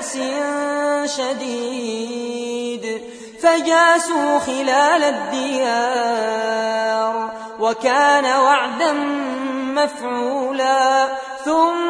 بأس شديد فجاسوا خلال الديار وكان وعدا مفعولا ثم